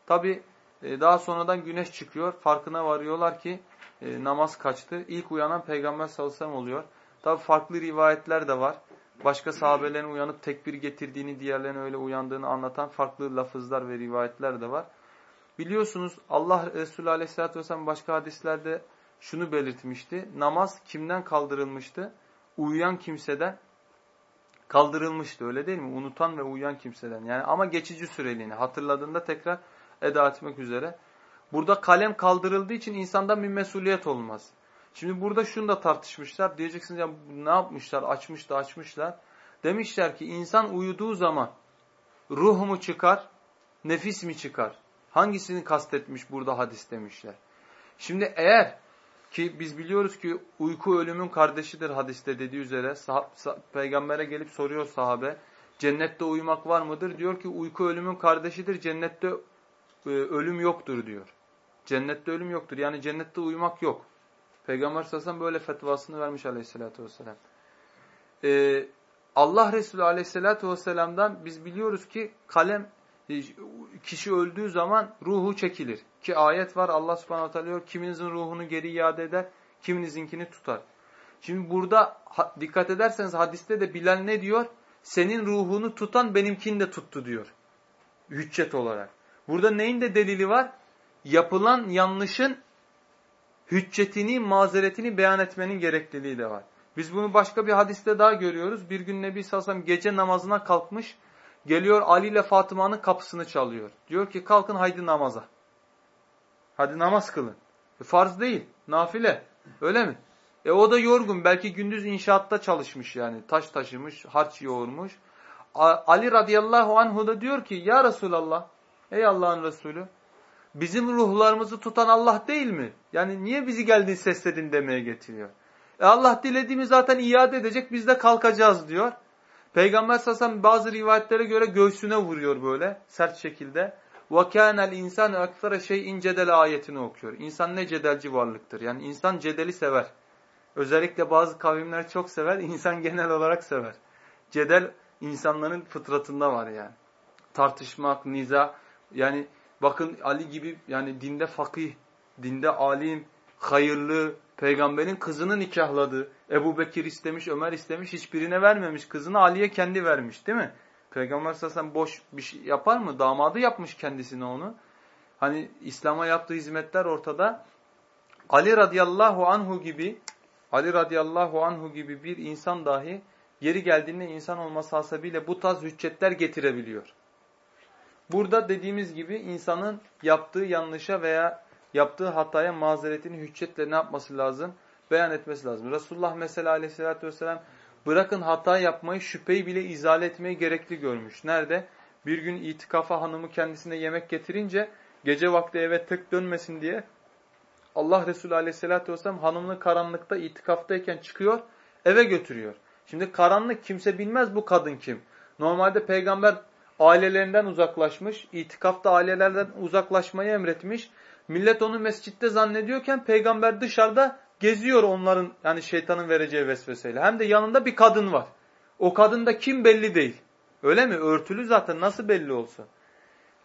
Tabi e, daha sonradan güneş çıkıyor. Farkına varıyorlar ki e, namaz kaçtı. İlk uyanan peygamber sallallahu aleyhi ve sellem oluyor. Tabi farklı rivayetler de var. Başka sahabelerin uyanıp tekbir getirdiğini, diğerlerinin öyle uyandığını anlatan farklı lafızlar ve rivayetler de var. Biliyorsunuz Allah Resulü aleyhissalatü vesselam başka hadislerde şunu belirtmişti. Namaz kimden kaldırılmıştı? Uyuyan kimseden kaldırılmıştı öyle değil mi? Unutan ve uyuyan kimseden. Yani ama geçici süreliğine hatırladığında tekrar eda etmek üzere. Burada kalem kaldırıldığı için insandan bir mesuliyet olmaz. Şimdi burada şunu da tartışmışlar. Diyeceksiniz ya ne yapmışlar? Açmış da açmışlar. Demişler ki insan uyuduğu zaman ruh mu çıkar, nefis mi çıkar? Hangisini kastetmiş burada hadis demişler. Şimdi eğer ki biz biliyoruz ki uyku ölümün kardeşidir hadiste dediği üzere. Peygamber'e gelip soruyor sahabe. Cennette uyumak var mıdır? Diyor ki uyku ölümün kardeşidir. Cennette e, ölüm yoktur diyor. Cennette ölüm yoktur. Yani cennette uyumak yok. Peygamber sallallahu böyle fetvasını vermiş aleyhissalatü vesselam. Ee, Allah Resulü aleyhissalatü vesselam'dan biz biliyoruz ki kalem e, kişi öldüğü zaman ruhu çekilir. Ki ayet var Allah subhanahu teala diyor kiminizin ruhunu geri iade eder, kiminizinkini tutar. Şimdi burada dikkat ederseniz hadiste de Bilal ne diyor? Senin ruhunu tutan benimkini de tuttu diyor. Hüccet olarak. Burada neyin de delili var? Yapılan yanlışın hüccetini, mazeretini beyan etmenin gerekliliği de var. Biz bunu başka bir hadiste daha görüyoruz. Bir gün Nebi Sallallahu gece namazına kalkmış. Geliyor Ali ile Fatıma'nın kapısını çalıyor. Diyor ki kalkın haydi namaza. Hadi namaz kılın. E, farz değil. Nafile. Öyle mi? E o da yorgun. Belki gündüz inşaatta çalışmış yani. Taş taşımış, harç yoğurmuş. Ali radıyallahu anhu da diyor ki ya Resulallah, ey Allah'ın Resulü Bizim ruhlarımızı tutan Allah değil mi? Yani niye bizi geldin sesledin demeye getiriyor. E Allah dilediğimi zaten iade edecek biz de kalkacağız diyor. Peygamber sasam bazı rivayetlere göre göğsüne vuruyor böyle sert şekilde. وَكَانَ الْاِنْسَانِ اَكْثَرَ şeyin cedel ayetini okuyor. İnsan ne cedelci varlıktır. Yani insan cedeli sever. Özellikle bazı kavimler çok sever, insan <laughs> genel olarak sever. Cedel insanların fıtratında var yani. Tartışmak, niza. Yani bakın Ali gibi yani dinde fakih, dinde alim, hayırlı, peygamberin kızını nikahladı. Ebu Bekir istemiş, Ömer istemiş, hiçbirine vermemiş. Kızını Ali'ye kendi vermiş değil mi? Peygamber sallallahu boş bir şey yapar mı? Damadı yapmış kendisine onu. Hani İslam'a yaptığı hizmetler ortada. Ali radıyallahu anhu gibi Ali radıyallahu anhu gibi bir insan dahi yeri geldiğinde insan olması hasebiyle bu tarz hüccetler getirebiliyor. Burada dediğimiz gibi insanın yaptığı yanlışa veya yaptığı hataya mazeretini hüccetle ne yapması lazım? Beyan etmesi lazım. Resulullah mesela aleyhissalatü vesselam bırakın hata yapmayı şüpheyi bile izale etmeyi gerekli görmüş. Nerede? Bir gün itikafa hanımı kendisine yemek getirince gece vakti eve tık dönmesin diye Allah Resulü aleyhissalatü vesselam hanımını karanlıkta itikaftayken çıkıyor eve götürüyor. Şimdi karanlık kimse bilmez bu kadın kim. Normalde peygamber ailelerinden uzaklaşmış, itikafta ailelerden uzaklaşmayı emretmiş. Millet onu mescitte zannediyorken peygamber dışarıda geziyor onların yani şeytanın vereceği vesveseyle. Hem de yanında bir kadın var. O kadın da kim belli değil. Öyle mi? Örtülü zaten nasıl belli olsa.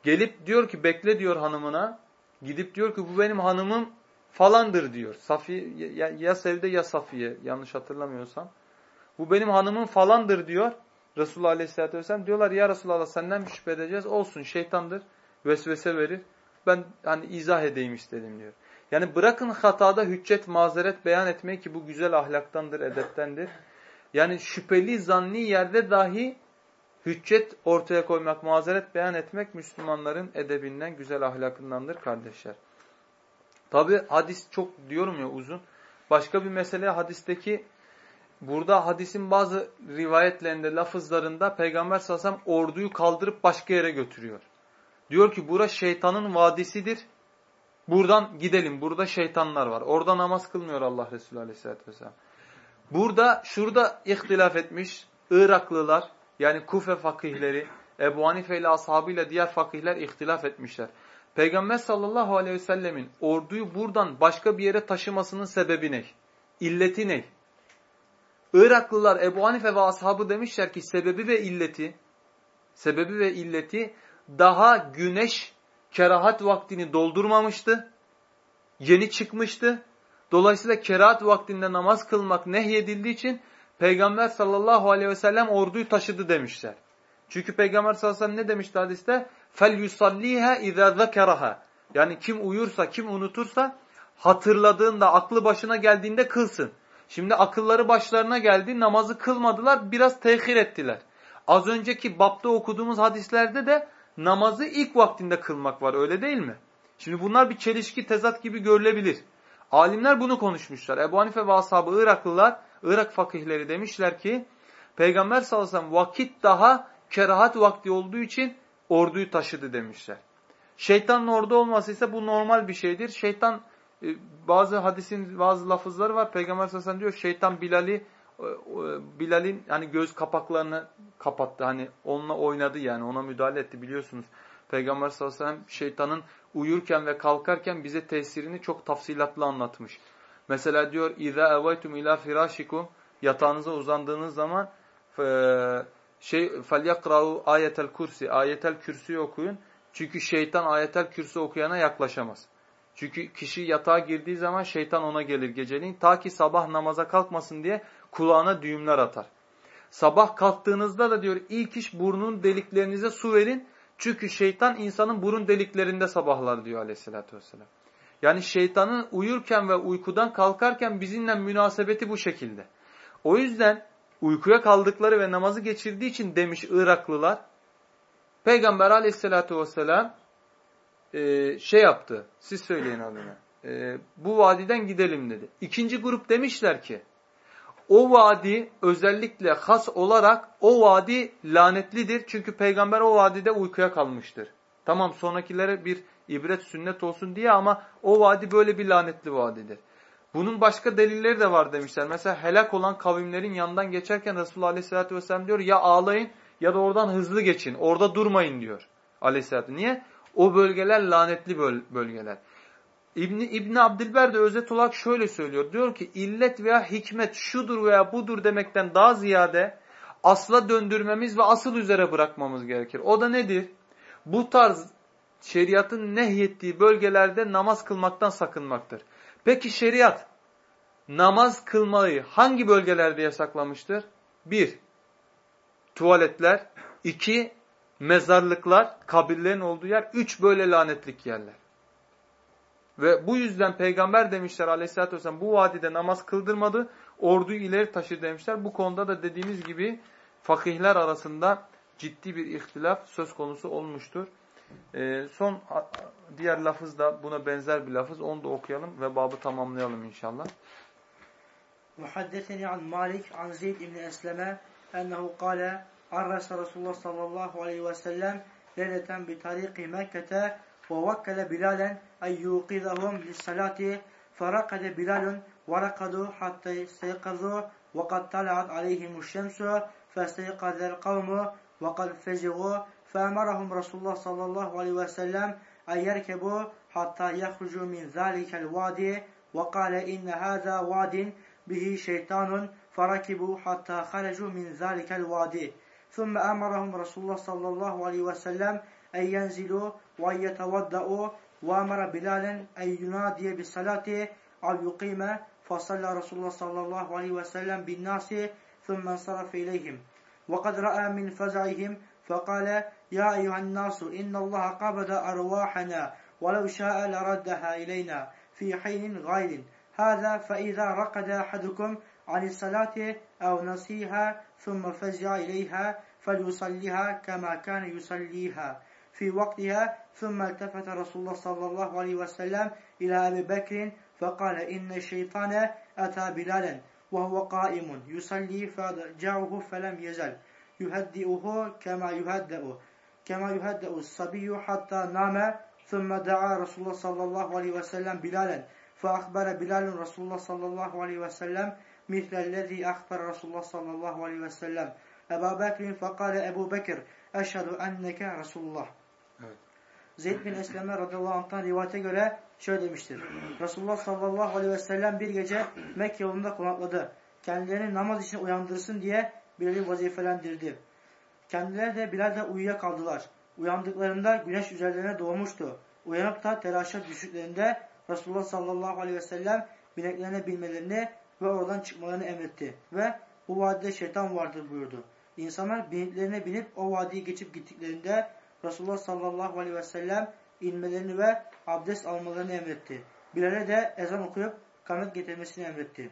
Gelip diyor ki bekle diyor hanımına. Gidip diyor ki bu benim hanımım falandır diyor. Safiye ya, ya Sevde ya Safiye yanlış hatırlamıyorsam. Bu benim hanımım falandır diyor. Resulullah Aleyhisselatü Vesselam diyorlar ya Resulallah senden mi şüphe edeceğiz? Olsun şeytandır. Vesvese verir. Ben hani izah edeyim istedim diyor. Yani bırakın hatada hüccet, mazeret beyan etmeyi ki bu güzel ahlaktandır, edeptendir. Yani şüpheli, zanni yerde dahi hüccet ortaya koymak, mazeret beyan etmek Müslümanların edebinden, güzel ahlakındandır kardeşler. Tabi hadis çok diyorum ya uzun. Başka bir mesele hadisteki burada hadisin bazı rivayetlerinde, lafızlarında Peygamber sallallahu aleyhi ve sellem orduyu kaldırıp başka yere götürüyor. Diyor ki bura şeytanın vadisidir. Buradan gidelim. Burada şeytanlar var. Orada namaz kılmıyor Allah Resulü aleyhissalatü vesselam. Burada, şurada ihtilaf etmiş Iraklılar, yani Kufe fakihleri, Ebu Hanife ile ashabıyla diğer fakihler ihtilaf etmişler. Peygamber sallallahu aleyhi ve sellemin orduyu buradan başka bir yere taşımasının sebebi ne? İlleti ne? Iraklılar Ebu Hanife ve ashabı demişler ki sebebi ve illeti sebebi ve illeti daha güneş kerahat vaktini doldurmamıştı. Yeni çıkmıştı. Dolayısıyla kerahat vaktinde namaz kılmak nehyedildiği için Peygamber sallallahu aleyhi ve sellem orduyu taşıdı demişler. Çünkü Peygamber sallallahu aleyhi ve sellem ne demişti hadiste? فَلْيُصَلِّيهَا اِذَا ذَكَرَهَا Yani kim uyursa, kim unutursa hatırladığında, aklı başına geldiğinde kılsın. Şimdi akılları başlarına geldi, namazı kılmadılar, biraz tehir ettiler. Az önceki bapta okuduğumuz hadislerde de namazı ilk vaktinde kılmak var öyle değil mi? Şimdi bunlar bir çelişki, tezat gibi görülebilir. Alimler bunu konuşmuşlar. Ebu Hanife ve ashabı Iraklılar, Irak fakihleri demişler ki Peygamber sallallahu aleyhi ve sellem vakit daha kerahat vakti olduğu için orduyu taşıdı demişler. Şeytanın orada olması ise bu normal bir şeydir. Şeytan bazı hadisin bazı lafızları var. Peygamber sallallahu aleyhi ve sellem diyor şeytan Bilal'i e, Bilal'in hani göz kapaklarını kapattı. Hani onunla oynadı yani ona müdahale etti biliyorsunuz. Peygamber sallallahu aleyhi ve sellem şeytanın uyurken ve kalkarken bize tesirini çok tafsilatlı anlatmış. Mesela diyor اِذَا اَوَيْتُمْ اِلَى فِرَاشِكُمْ Yatağınıza uzandığınız zaman şey فَلْيَقْرَعُوا ayetel kursi ayetel kürsüyü okuyun. Çünkü şeytan ayetel kürsü okuyana yaklaşamaz. Çünkü kişi yatağa girdiği zaman şeytan ona gelir geceliğin. Ta ki sabah namaza kalkmasın diye kulağına düğümler atar. Sabah kalktığınızda da diyor ilk iş burnun deliklerinize su verin. Çünkü şeytan insanın burun deliklerinde sabahlar diyor aleyhissalatü vesselam. Yani şeytanın uyurken ve uykudan kalkarken bizimle münasebeti bu şekilde. O yüzden uykuya kaldıkları ve namazı geçirdiği için demiş Iraklılar, Peygamber aleyhissalatü vesselam e, şey yaptı, siz söyleyin adına, e, bu vadiden gidelim dedi. İkinci grup demişler ki, o vadi özellikle has olarak o vadi lanetlidir. Çünkü peygamber o vadide uykuya kalmıştır. Tamam sonrakilere bir ibret sünnet olsun diye ama o vadi böyle bir lanetli vadidir. Bunun başka delilleri de var demişler. Mesela helak olan kavimlerin yanından geçerken Resulullah Aleyhisselatü Vesselam diyor ya ağlayın ya da oradan hızlı geçin. Orada durmayın diyor Aleyhisselatü. Niye? O bölgeler lanetli bölgeler. İbni, İbni Abdilber de özet olarak şöyle söylüyor. Diyor ki illet veya hikmet şudur veya budur demekten daha ziyade asla döndürmemiz ve asıl üzere bırakmamız gerekir. O da nedir? Bu tarz şeriatın nehyettiği bölgelerde namaz kılmaktan sakınmaktır. Peki şeriat namaz kılmayı hangi bölgelerde yasaklamıştır? Bir, tuvaletler. iki mezarlıklar, kabirlerin olduğu yer. Üç, böyle lanetlik yerler. Ve bu yüzden peygamber demişler aleyhissalatü vesselam bu vadide namaz kıldırmadı, orduyu ileri taşır demişler. Bu konuda da dediğimiz gibi fakihler arasında ciddi bir ihtilaf söz konusu olmuştur. Ee, son diğer lafız da buna benzer bir lafız. Onu da okuyalım ve babı tamamlayalım inşallah. Muhaddeseni an Malik an Zeyd ibn Esleme ennehu kâle عرس رسول الله صلى الله عليه وسلم ليلة بطريق مكة ووكل بلالا أن يوقظهم للصلاة. فرقد بلال ورقدوا حتى استيقظوا وقد طلعت عليهم الشمس فاستيقظ القوم وقد فزغوا فأمرهم رسول الله صلى الله عليه وسلم أن يركبوا حتى يخرجوا من ذلك الوادي وقال إن هذا واد به شيطان فركبوا حتى خرجوا من ذلك الوادي. ثم أمرهم رسول الله صلى الله عليه وسلم أن ينزلوا وأن يتودأوا وأمر بلالا أن ينادي بالصلاة أو يقيم فصلى رسول الله صلى الله عليه وسلم بالناس ثم انصرف إليهم. وقد رأى من فزعهم فقال يا أيها الناس إن الله قبض أرواحنا ولو شاء لردها إلينا في حين غير. هذا فإذا رقد أحدكم عن الصلاة أو نسيها ثم فزع إليها فليصليها كما كان يصليها. في وقتها ثم التفت رسول الله صلى الله عليه وسلم إلى أبي بكر فقال إن الشيطان أتى بلالا وهو قائم يصلي فجاءه فلم يزل. يهدئه كما يهدأ كما يهدأ الصبي حتى نام ثم دعا رسول الله صلى الله عليه وسلم بلالا. فأخبر بلال رسول الله صلى الله عليه وسلم mislellezî ahber Resulullah sallallahu aleyhi ve sellem. Ebu Bekir'in fekale Ebu Bekir eşhedü enneke Resulullah. Evet. Zeyd bin Esleme radıyallahu anh'tan rivayete göre şöyle demiştir. Resulullah sallallahu aleyhi ve sellem bir gece Mekke yolunda konakladı. Kendilerini namaz için uyandırsın diye Bilal'i vazifelendirdi. Kendileri de Bilal'de uyuyakaldılar. Uyandıklarında güneş üzerlerine doğmuştu. Uyanıp da telaşa düştüklerinde Resulullah sallallahu aleyhi ve sellem bineklerine binmelerini ve oradan çıkmalarını emretti. Ve bu vadide şeytan vardır buyurdu. İnsanlar bineklerine binip o vadiyi geçip gittiklerinde Resulullah sallallahu aleyhi ve sellem inmelerini ve abdest almalarını emretti. Bilal'e de ezan okuyup kamet getirmesini emretti.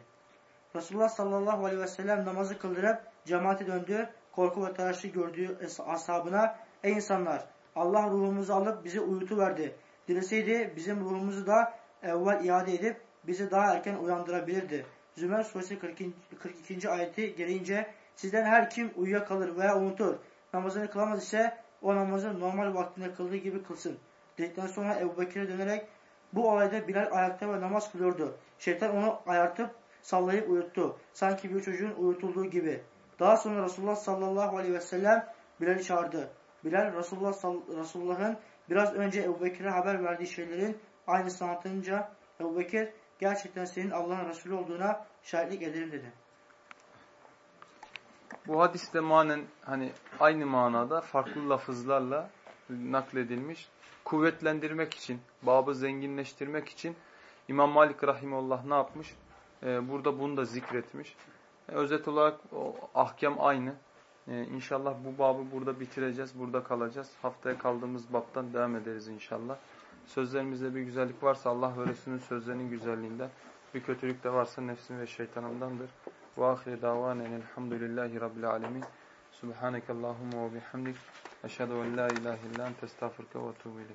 Resulullah sallallahu aleyhi ve sellem namazı kıldırıp cemaate döndü. Korku ve telaşı gördüğü ashabına ey insanlar Allah ruhumuzu alıp bizi uyutuverdi. Dileseydi bizim ruhumuzu da evvel iade edip bizi daha erken uyandırabilirdi. Zümer suresi 42. 42. ayeti gelince sizden her kim uyuyakalır veya unutur namazını kılamaz ise o namazı normal vaktinde kıldığı gibi kılsın. Dedikten sonra Ebu Bekir'e dönerek bu olayda Bilal ayakta ve namaz kılıyordu. Şeytan onu ayartıp sallayıp uyuttu. Sanki bir çocuğun uyutulduğu gibi. Daha sonra Resulullah sallallahu aleyhi ve sellem Bilal'i çağırdı. Bilal Resulullah Resulullah'ın biraz önce Ebu Bekir'e haber verdiği şeylerin aynısını anlatınca Ebu Bekir gerçekten senin Allah'ın Resulü olduğuna şahitlik ederim dedi. Bu hadiste manen hani aynı manada farklı lafızlarla nakledilmiş. Kuvvetlendirmek için, babı zenginleştirmek için İmam Malik Rahimullah ne yapmış? Ee, burada bunu da zikretmiş. Ee, özet olarak o ahkam aynı. Ee, inşallah bu babı burada bitireceğiz, burada kalacağız. Haftaya kaldığımız babtan devam ederiz inşallah. Sözlerimizde bir güzellik varsa Allah ve Resulünün sözlerinin güzelliğinden, bir kötülük de varsa nefsim ve şeytanımdandır. Ve ahire davanen elhamdülillahi rabbil alemin. Subhaneke Allahumma ve bihamdik. Eşhedü en la ilahe illa ente estağfurke ve etûbü